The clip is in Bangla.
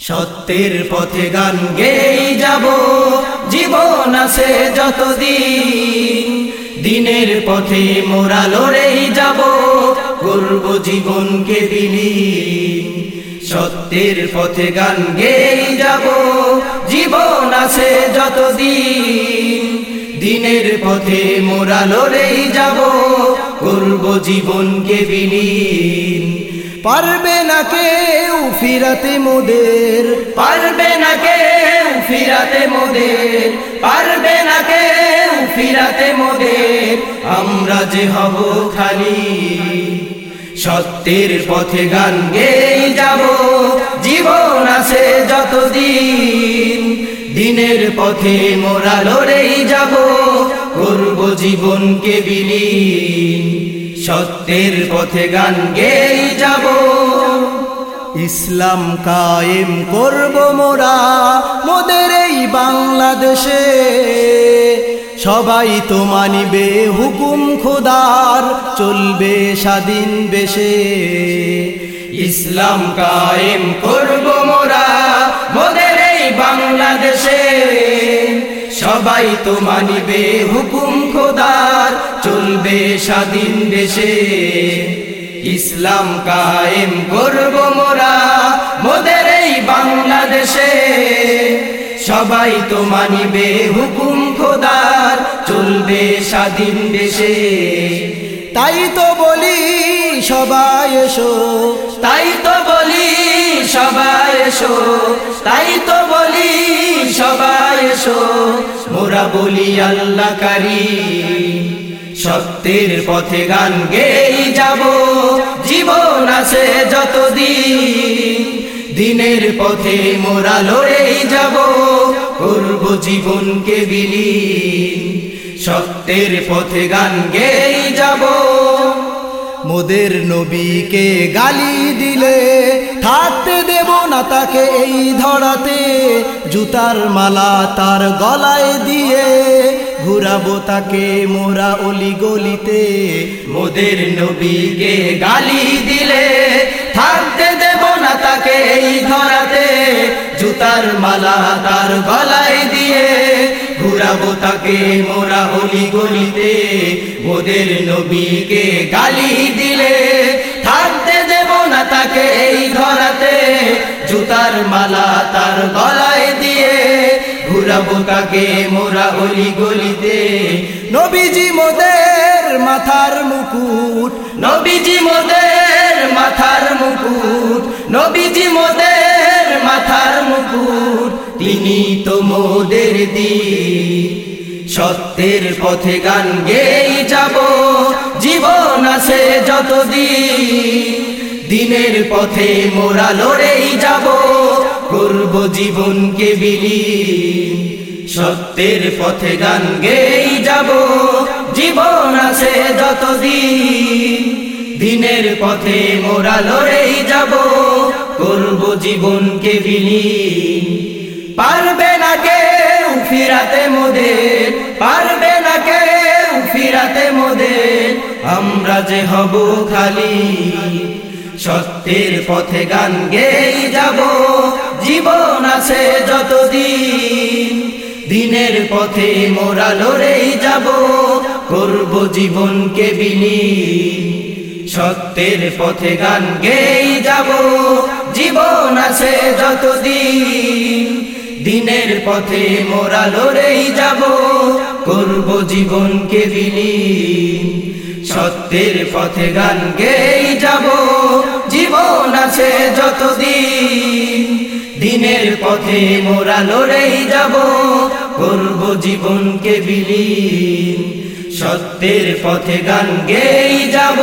সত্যের পথে গান গেই যাব। জীবন আছে যতদিন। দিনের পথে মোরা লড়েই যাব। করব জীবনকে বিলীন। সত্যের পথে গান গেই যাব। জীবন আছে যতদিন। দিনের পথে মোরা লড়েই যাব। করব জীবনকে বিলীন। পারবে না কেউ ফিরাতে মোদের। পারবে না কেউ ফিরাতে মোদের। পারবে না কেউ ফিরাতে মোদের। আমরা যে হব খালি, সত্যের পথে গান গেই যাব। জীবন আছে যতদিন, দিনের পথে মোরা লড়েই যাব। করব জীবনকে বিলীন, সত্যের পথে গান গেয়ে যাব। ইসলাম কায়েম করব মোরা, মোদের এই বাংলাদেশে। সবাই তো মানিবে হুকুম খোদার, চলবে স্বাধীন বেশে ইসলাম কায়েম করব সবাই তো মানিবে হুকুম খোদার, চলবে স্বাধীন দেশে। ইসলাম কায়েম করব মোরা মোদের এই বাংলাদেশে। সবাই তো মানিবে হুকুম খোদার, চলবে স্বাধীন দেশে। তাই তো বলি, সবাই এসো। তাই তো বলি সবাই এসো, তাই তো বলি সবাই এসো। মোরা বলি আল্লাহ কারি। সত্যের পথে গান গেই যাব, জীবন আছে যতদিন। দিনের পথে মোরা লড়েই যাব, করব জীবনকে বিলীন। সত্যের পথে গান গেই যাব। মোদের নবীকে গালি দিলে থাকতে দেব না তাকে এই ধরাতে। জুতার মালা তার গলায় দিয়ে ঘুরাবো তাকে মোরা অলি গলিতে মোদের নবীকে গালি দিলে থাকতে দেব না তাকে এই ধরাতে। জুতার মালা তার গলায় ঘুরাবো তাকে মোরা অলি গলিতে। মোদের নবীকে গালি দিলে, থাকতে দেব না তাকে এই ধরাতে। জুতার মালা তার গলায় দিয়ে ঘুরাবো তাকে মোরা অলি গলিতে। নবীজি মোদের মাথার মুকুট, নবীজি মোদের মোদের দি সত্যের পথে গান গেই যাব, জীবন আছে যতদিন। দিনের পথে মোরা লড়েই যাব, করব জীবনকে বিলীন। সত্যের পথে গান গেই যাব, জীবন আছে যতদিন। দিনের পথে মোরা লড়েই যাব, করব জীবনকে বিলীন। পারবে না কেউ ফিরাতে মোদের, পারবে না কেউ ফিরাতে মোদের। আমরা যে হব খালি, সত্যের পথে গান গেই যাব। জীবন আছে যতদিন, দিনের পথে মোরা লড়েই যাব। করব জীবনকে বিলীন, সত্যের পথে গান গেই যাব। জীবন আছে যতদিন দিনের পথে মোরা লড়েই যাব। করব জীবনকে বিলীন। সত্যের পথে গান গেই যাব। জীবন আছে যতদিন। দিনের পথে মোরা লড়েই যাব। করব জীবনকে বিলীন। সত্যের পথে গান গেই যাব।